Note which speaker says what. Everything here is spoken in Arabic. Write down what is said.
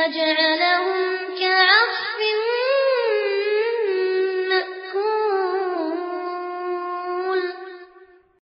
Speaker 1: فجعلهم كعب